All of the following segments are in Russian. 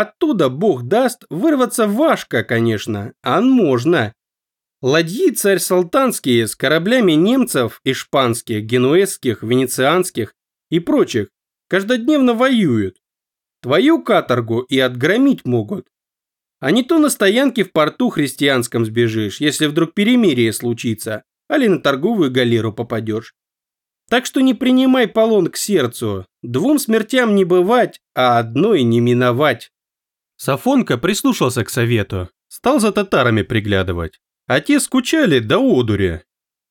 Оттуда, бог даст, вырваться важко, конечно, а можно. Ладьи царь Салтанские с кораблями немцев, испанских, генуэзских, венецианских и прочих каждодневно воюют. Твою каторгу и отгромить могут. А не то на стоянке в порту христианском сбежишь, если вдруг перемирие случится, али на торговую галеру попадешь. Так что не принимай полон к сердцу, двум смертям не бывать, а одной не миновать. Сафонка прислушался к совету, стал за татарами приглядывать. А те скучали до одури.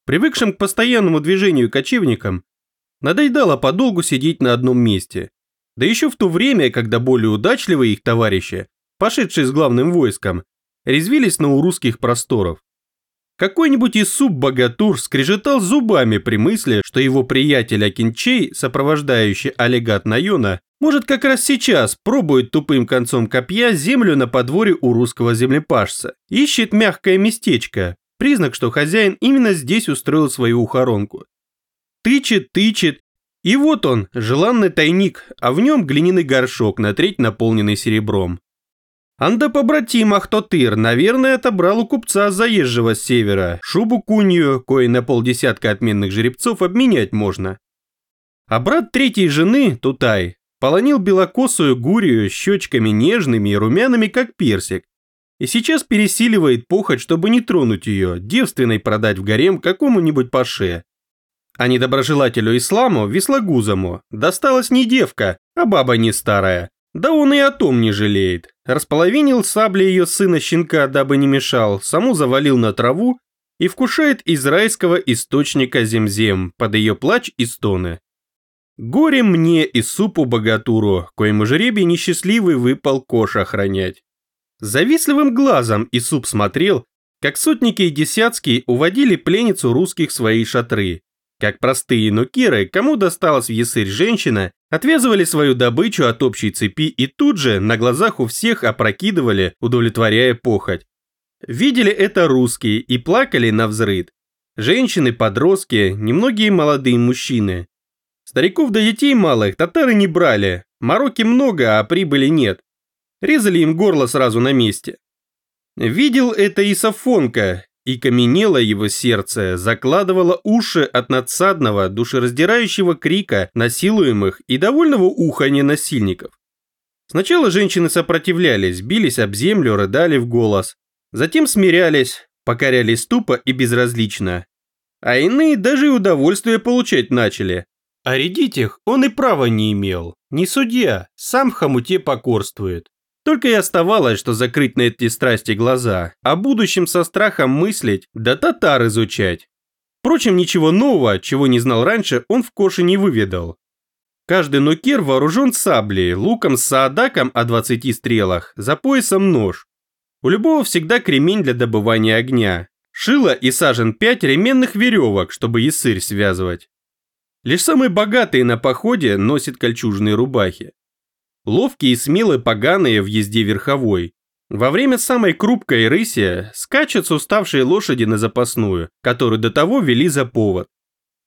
Привыкшим к постоянному движению кочевникам, надоедало подолгу сидеть на одном месте. Да еще в то время, когда более удачливые их товарищи, пошедшие с главным войском, резвились на урусских просторов. Какой-нибудь Исуп-богатур скрежетал зубами при мысли, что его приятель Акинчей, сопровождающий олегат Найона, может как раз сейчас пробует тупым концом копья землю на подворье у русского землепашца. Ищет мягкое местечко, признак, что хозяин именно здесь устроил свою ухоронку. Тычет, тычет, и вот он, желанный тайник, а в нем глиняный горшок на треть наполненный серебром. Анда побратим Ахтотыр, наверное, отобрал у купца заезжего с севера шубу кунью, кое на полдесятка отменных жеребцов обменять можно. А брат третьей жены, Тутай, полонил белокосую гурию щечками нежными и румяными, как персик, и сейчас пересиливает похоть, чтобы не тронуть ее, девственной продать в гарем какому-нибудь паше. А недоброжелателю исламу, веслогузому, досталась не девка, а баба не старая. Да он и о том не жалеет. Располовинил сабли ее сына-щенка, дабы не мешал, саму завалил на траву и вкушает из райского источника земзем под ее плач и стоны. Горе мне и супу богатуру, коему жребий несчастливый выпал кош охранять. Завистливым глазом и суп смотрел, как сотники и десятские уводили пленницу русских свои шатры, как простые нукеры, кому досталась в ясырь женщина, отвязывали свою добычу от общей цепи и тут же на глазах у всех опрокидывали, удовлетворяя похоть. Видели это русские и плакали на взрыд. Женщины, подростки, немногие молодые мужчины. Стариков до детей малых татары не брали, мороки много, а прибыли нет. Резали им горло сразу на месте. Видел это и Сафонка, и каменело его сердце, закладывало уши от надсадного, душераздирающего крика насилуемых и довольного уханья насильников. Сначала женщины сопротивлялись, бились об землю, рыдали в голос. Затем смирялись, покорялись тупо и безразлично. А иные даже и удовольствие получать начали, а рядить их он и права не имел. Не судья, сам в хомуте покорствует. Только и оставалось, что закрыть на эти страсти глаза, о будущем со страхом мыслить, да татар изучать. Впрочем, ничего нового, чего не знал раньше, он в коше не выведал. Каждый нукер вооружен саблей, луком с саадаком о 20 стрелах, за поясом нож. У любого всегда кремень для добывания огня. Шило и сажен пять ременных веревок, чтобы ясырь связывать. Лишь самые богатые на походе носят кольчужные рубахи. Ловкие и смелые поганые в езде верховой. Во время самой крупкой рыси скачут уставшие лошади на запасную, которую до того вели за повод.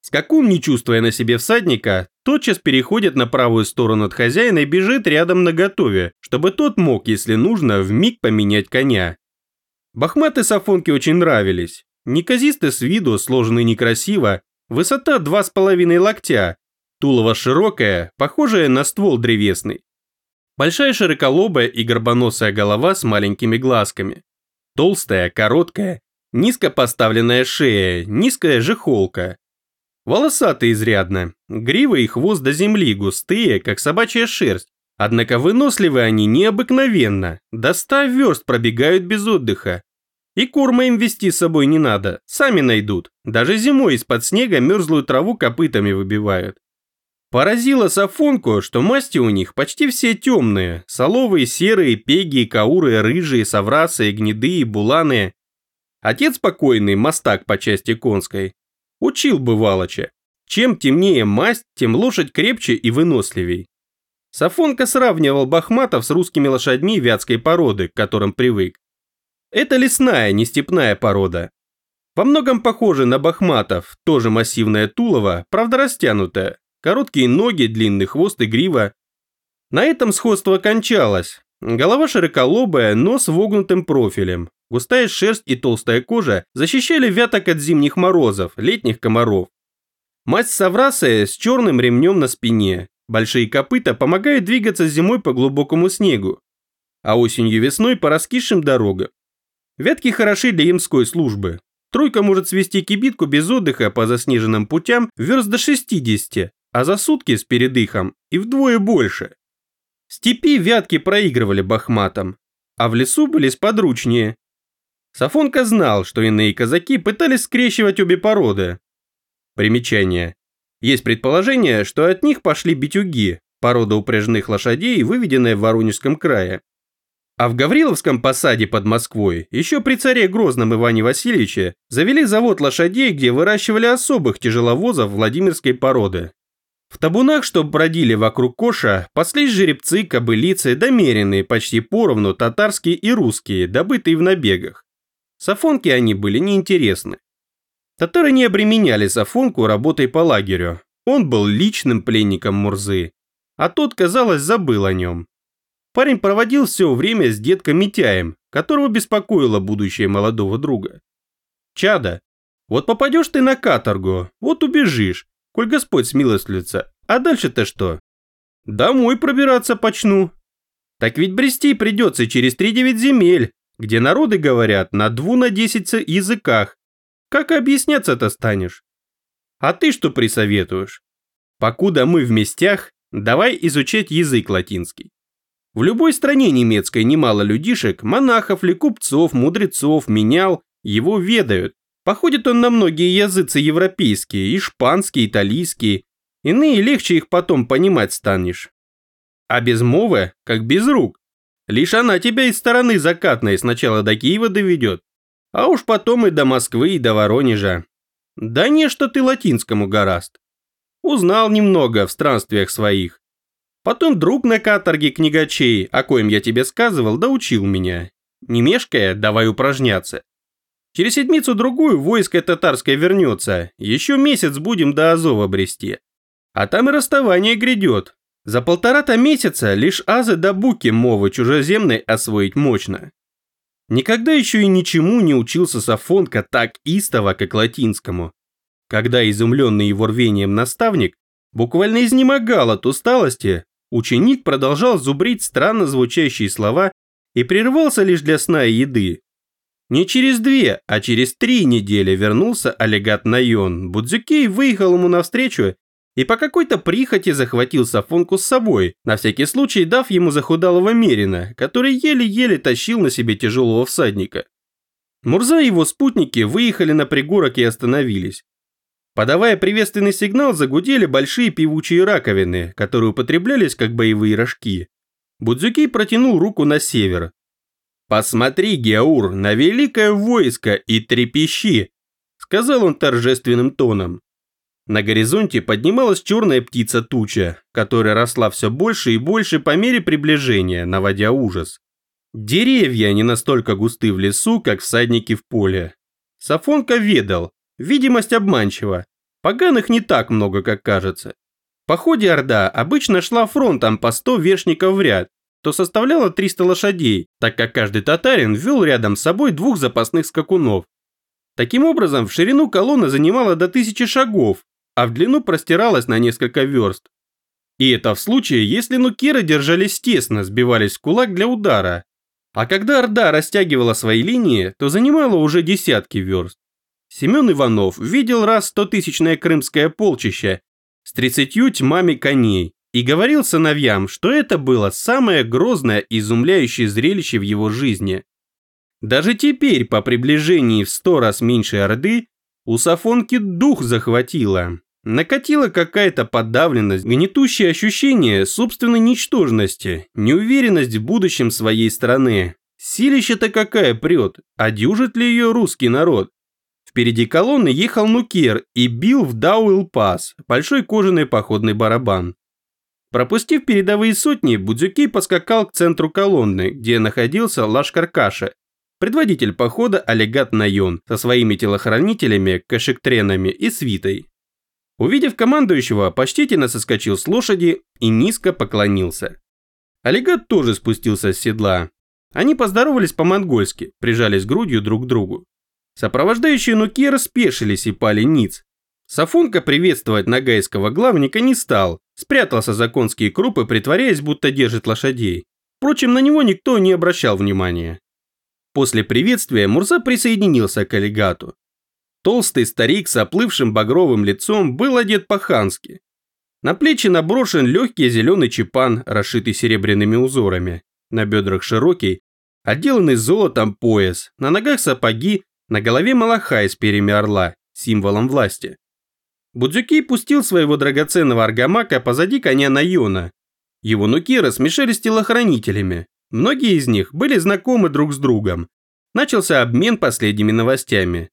Скакун, не чувствуя на себе всадника, тотчас переходит на правую сторону от хозяина и бежит рядом на готове, чтобы тот мог, если нужно, в миг поменять коня. Бахматы Сафонке очень нравились. Неказисты с виду, сложены некрасиво, Высота два с половиной локтя, тулово широкое, похожее на ствол древесный. Большая широколобая и горбоносая голова с маленькими глазками. Толстая, короткая, низко поставленная шея, низкая же холка. Волосатые изрядно, грива и хвост до земли густые, как собачья шерсть. Однако выносливы они необыкновенно, до ста верст пробегают без отдыха, и корма им вести с собой не надо, сами найдут. Даже зимой из-под снега мерзлую траву копытами выбивают. Поразило Сафонку, что масти у них почти все темные. Соловые, серые, пеги, кауры, рыжие, соврасы, гнедые, буланы. Отец покойный, мастак по части конской, учил бывалоча. Чем темнее масть, тем лошадь крепче и выносливей. Сафонка сравнивал бахматов с русскими лошадьми вятской породы, к которым привык. Это лесная, не степная порода. Во многом похожа на бахматов, тоже массивное тулово, правда растянутое, короткие ноги, длинный хвост и грива. На этом сходство кончалось. Голова широколобая, нос вогнутым профилем. Густая шерсть и толстая кожа защищали вяток от зимних морозов, летних комаров. Мать Саврасая с черным ремнем на спине. Большие копыта помогают двигаться зимой по глубокому снегу, а осенью-весной по раскисшим дорогам. Вятки хороши для ямской службы. Тройка может свести кибитку без отдыха по заснеженным путям верст до 60, а за сутки с передыхом и вдвое больше. Степи вятки проигрывали бахматам, а в лесу были сподручнее. Сафонка знал, что иные казаки пытались скрещивать обе породы. Примечание. Есть предположение, что от них пошли битюги, порода упряжных лошадей, выведенная в Воронежском крае. А в Гавриловском посаде под Москвой еще при царе Грозном Иване Васильевиче завели завод лошадей, где выращивали особых тяжеловозов Владимирской породы. В табунах, что бродили вокруг коша, паслись жеребцы, кобылицы, домеренные почти поровну татарские и русские, добытые в набегах. Сафонки они были неинтересны. Татары не обременяли Сафонку работой по лагерю. Он был личным пленником Мурзы, а тот, казалось, забыл о нем. Парень проводил все время с детком Митяем, которого беспокоило будущее молодого друга. Чада, вот попадешь ты на каторгу, вот убежишь, коль Господь смилостливится, а дальше-то что? Домой пробираться почну. Так ведь брести придется через три девять земель, где народы говорят на дву на десять языках, как объясняться-то станешь? А ты что присоветуешь? Покуда мы в местях, давай изучать язык латинский. В любой стране немецкой немало людишек, монахов ли, купцов, мудрецов, менял, его ведают. Походит он на многие языцы европейские, испанские, италийские. Иные легче их потом понимать станешь. А без мовы, как без рук. Лишь она тебя из стороны закатной сначала до Киева доведет, а уж потом и до Москвы, и до Воронежа. Да не, что ты латинскому гораст. Узнал немного в странствиях своих. Потом друг на каторге книгачей, о коем я тебе сказывал, доучил меня. Не мешкая, давай упражняться. Через седмицу-другую войско татарское вернется, еще месяц будем до Азова брести. А там и расставание грядет. За полтора-то месяца лишь азы до буки мовы чужеземной освоить мощно. Никогда еще и ничему не учился Сафонка так истово, как латинскому. Когда изумленный его рвением наставник буквально изнемогал от усталости, ученик продолжал зубрить странно звучащие слова и прервался лишь для сна и еды. Не через две, а через три недели вернулся Олегат Найон. Будзюкей выехал ему навстречу и по какой-то прихоти захватил Сафонку с собой, на всякий случай дав ему захудалого мерина, который еле-еле тащил на себе тяжелого всадника. Мурза и его спутники выехали на пригорок и остановились. Подавая приветственный сигнал, загудели большие певучие раковины, которые употреблялись как боевые рожки. Будзюки протянул руку на север. «Посмотри, Геаур, на великое войско и трепещи!» сказал он торжественным тоном. На горизонте поднималась черная птица-туча, которая росла все больше и больше по мере приближения, наводя ужас. Деревья не настолько густы в лесу, как всадники в поле. Сафонка ведал, видимость обманчива, поганых не так много, как кажется. По ходе Орда обычно шла фронтом по 100 вершников в ряд, то составляло 300 лошадей, так как каждый татарин вел рядом с собой двух запасных скакунов. Таким образом, в ширину колонна занимала до тысячи шагов, а в длину простиралась на несколько верст. И это в случае, если нукеры держались тесно, сбивались в кулак для удара. А когда Орда растягивала свои линии, то занимала уже десятки верст. Семен Иванов видел раз стотысячное крымское полчище с тридцатью тьмами коней и говорил сыновьям, что это было самое грозное и изумляющее зрелище в его жизни. Даже теперь, по приближении в сто раз меньшей Орды, у Сафонки дух захватило. Накатила какая-то подавленность, гнетущее ощущение собственной ничтожности, неуверенность в будущем своей страны. Силища-то какая прет, а дюжит ли ее русский народ? Впереди колонны ехал Нукер и бил в Дауил-Пас, большой кожаный походный барабан. Пропустив передовые сотни, Будзюкей поскакал к центру колонны, где находился Лашкаркаша, предводитель похода Олегат Найон со своими телохранителями, кашектренами и свитой. Увидев командующего, почтительно соскочил с лошади и низко поклонился. Олегат тоже спустился с седла. Они поздоровались по-монгольски, прижались грудью друг к другу. Сопровождающие Нукера спешились и пали ниц. Сафонка приветствовать нагайского главника не стал, спрятался за конские крупы, притворяясь, будто держит лошадей. Впрочем, на него никто не обращал внимания. После приветствия Мурза присоединился к аллигату. Толстый старик с оплывшим багровым лицом был одет по-хански. На плечи наброшен легкий зеленый чепан, расшитый серебряными узорами. На бедрах широкий, отделанный золотом пояс, на ногах сапоги, на голове малахай с перьями орла, символом власти. Будзюки пустил своего драгоценного аргамака позади коня Найона. Его нукеры смешались с телохранителями. Многие из них были знакомы друг с другом. Начался обмен последними новостями.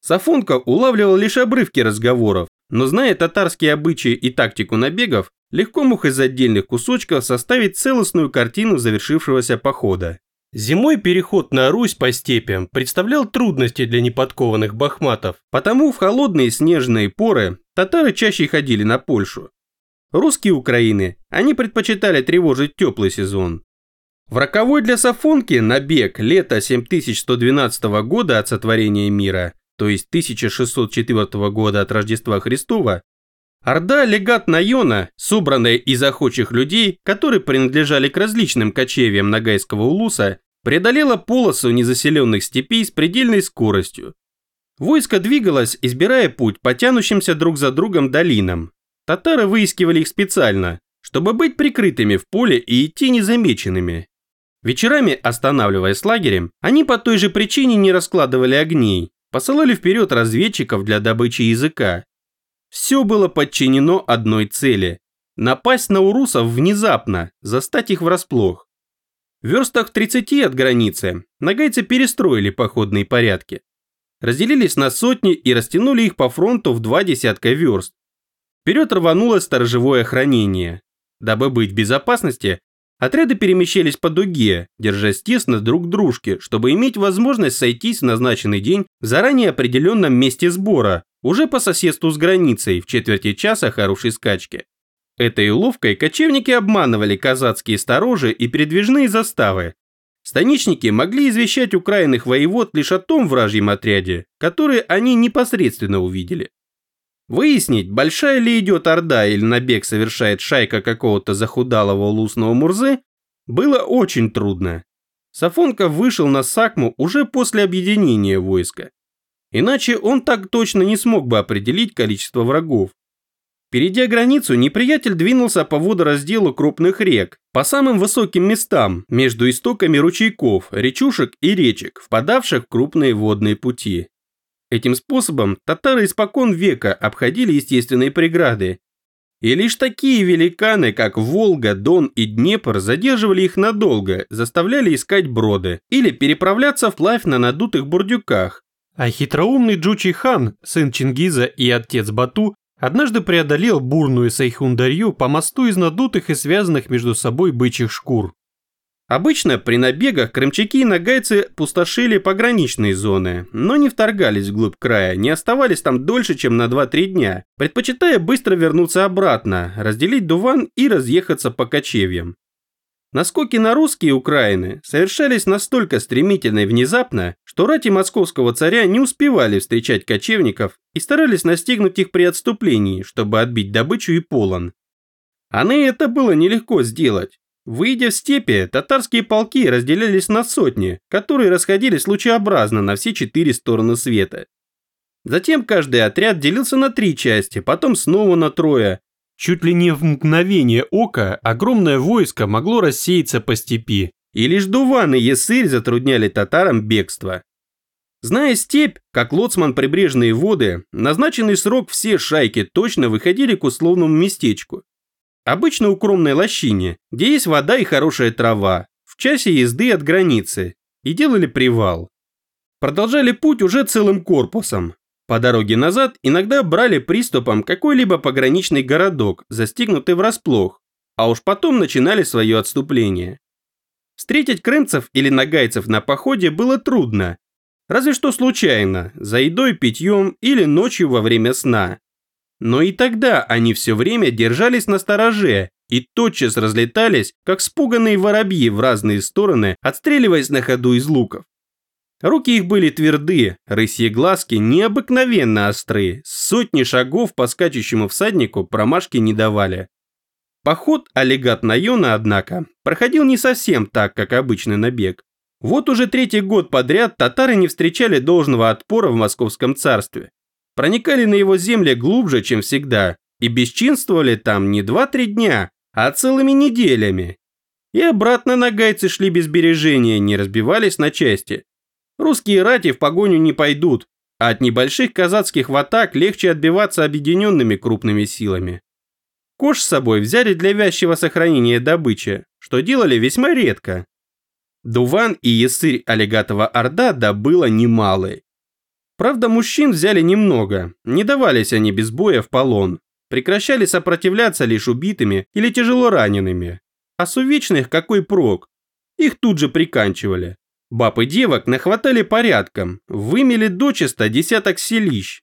Сафонка улавливал лишь обрывки разговоров, но зная татарские обычаи и тактику набегов, легко мог из отдельных кусочков составить целостную картину завершившегося похода. Зимой переход на Русь по степям представлял трудности для неподкованных бахматов, потому в холодные снежные поры татары чаще ходили на Польшу. Русские Украины, они предпочитали тревожить теплый сезон. В роковой для Сафонки набег лета 7112 года от сотворения мира, то есть 1604 года от Рождества Христова, Орда легат Найона, собранная из охочих людей, которые принадлежали к различным кочевьям Ногайского улуса, преодолела полосу незаселенных степей с предельной скоростью. Войско двигалось, избирая путь по тянущимся друг за другом долинам. Татары выискивали их специально, чтобы быть прикрытыми в поле и идти незамеченными. Вечерами, останавливаясь лагерем, они по той же причине не раскладывали огней, посылали вперед разведчиков для добычи языка, все было подчинено одной цели – напасть на урусов внезапно, застать их врасплох. В верстах в 30 от границы нагайцы перестроили походные порядки. Разделились на сотни и растянули их по фронту в два десятка верст. Вперед рванулось сторожевое охранение. Дабы быть в безопасности, отряды перемещались по дуге, держась тесно друг к дружке, чтобы иметь возможность сойтись в назначенный день в заранее определенном месте сбора, уже по соседству с границей в четверти часа хорошей скачки. Этой уловкой кочевники обманывали казацкие сторожи и передвижные заставы. Станичники могли извещать украинных воевод лишь о том вражьем отряде, который они непосредственно увидели. Выяснить, большая ли идет орда или набег совершает шайка какого-то захудалого улусного Мурзы, было очень трудно. Сафонка вышел на Сакму уже после объединения войска. Иначе он так точно не смог бы определить количество врагов. Перейдя границу, неприятель двинулся по водоразделу крупных рек, по самым высоким местам, между истоками ручейков, речушек и речек, впадавших в крупные водные пути. Этим способом татары испокон века обходили естественные преграды. И лишь такие великаны, как Волга, Дон и Днепр, задерживали их надолго, заставляли искать броды или переправляться вплавь на надутых бурдюках, а хитроумный Джучи хан, сын Чингиза и отец Бату, однажды преодолел бурную Сайхундарью по мосту из надутых и связанных между собой бычьих шкур. Обычно при набегах крымчаки и нагайцы пустошили пограничные зоны, но не вторгались вглубь края, не оставались там дольше, чем на 2-3 дня, предпочитая быстро вернуться обратно, разделить дуван и разъехаться по кочевьям. Наскоки на русские Украины совершались настолько стремительно и внезапно, что рати московского царя не успевали встречать кочевников и старались настигнуть их при отступлении, чтобы отбить добычу и полон. А на это было нелегко сделать. Выйдя в степи, татарские полки разделялись на сотни, которые расходились лучеобразно на все четыре стороны света. Затем каждый отряд делился на три части, потом снова на трое, Чуть ли не в мгновение ока огромное войско могло рассеяться по степи, и лишь Дуван и Есырь затрудняли татарам бегство. Зная степь, как лоцман прибрежные воды, назначенный срок все шайки точно выходили к условному местечку. Обычно укромной лощине, где есть вода и хорошая трава, в часе езды от границы, и делали привал. Продолжали путь уже целым корпусом, по дороге назад иногда брали приступом какой-либо пограничный городок, застигнутый врасплох, а уж потом начинали свое отступление. Встретить крымцев или нагайцев на походе было трудно, разве что случайно, за едой, питьем или ночью во время сна. Но и тогда они все время держались на стороже и тотчас разлетались, как спуганные воробьи в разные стороны, отстреливаясь на ходу из луков. Руки их были тверды, рысьи глазки необыкновенно острые, сотни шагов по скачущему всаднику промашки не давали. Поход аллигат Найона, однако, проходил не совсем так, как обычный набег. Вот уже третий год подряд татары не встречали должного отпора в московском царстве. Проникали на его земли глубже, чем всегда, и бесчинствовали там не два-три дня, а целыми неделями. И обратно нагайцы шли без бережения, не разбивались на части, Русские рати в погоню не пойдут, а от небольших казацких ватак легче отбиваться объединенными крупными силами. Кош с собой взяли для вязчего сохранения добычи, что делали весьма редко. Дуван и ясырь аллигатова орда добыла немалый. Правда, мужчин взяли немного, не давались они без боя в полон, прекращали сопротивляться лишь убитыми или тяжело ранеными. А с увечных какой прок? Их тут же приканчивали. Баб и девок нахватали порядком, вымели дочисто десяток селищ.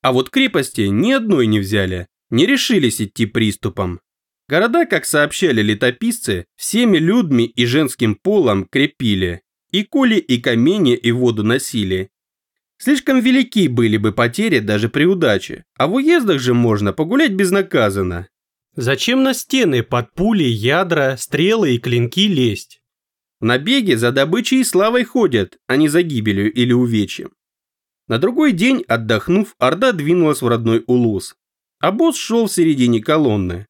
А вот крепости ни одной не взяли, не решились идти приступом. Города, как сообщали летописцы, всеми людьми и женским полом крепили, и коли, и камни, и воду носили. Слишком велики были бы потери даже при удаче, а в уездах же можно погулять безнаказанно. Зачем на стены под пули, ядра, стрелы и клинки лезть? В набеге за добычей и славой ходят, а не за гибелью или увечьем. На другой день, отдохнув, Орда двинулась в родной Улус. А босс шел в середине колонны.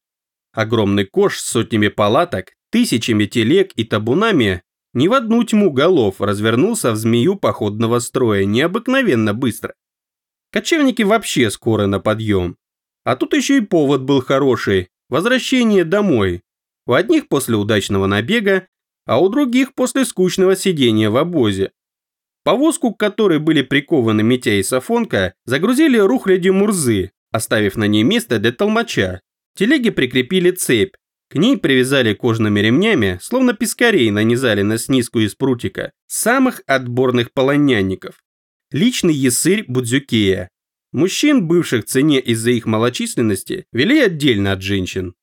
Огромный кош с сотнями палаток, тысячами телег и табунами ни в одну тьму голов развернулся в змею походного строя необыкновенно быстро. Кочевники вообще скоро на подъем. А тут еще и повод был хороший – возвращение домой. У одних после удачного набега, а у других после скучного сидения в обозе. Повозку, к которой были прикованы Митя и Сафонка, загрузили рухлядью Мурзы, оставив на ней место для толмача. Телеги прикрепили цепь, к ней привязали кожными ремнями, словно пескарей нанизали на снизку из прутика, самых отборных полонянников. Личный ясырь Будзюкея. Мужчин, бывших в цене из-за их малочисленности, вели отдельно от женщин.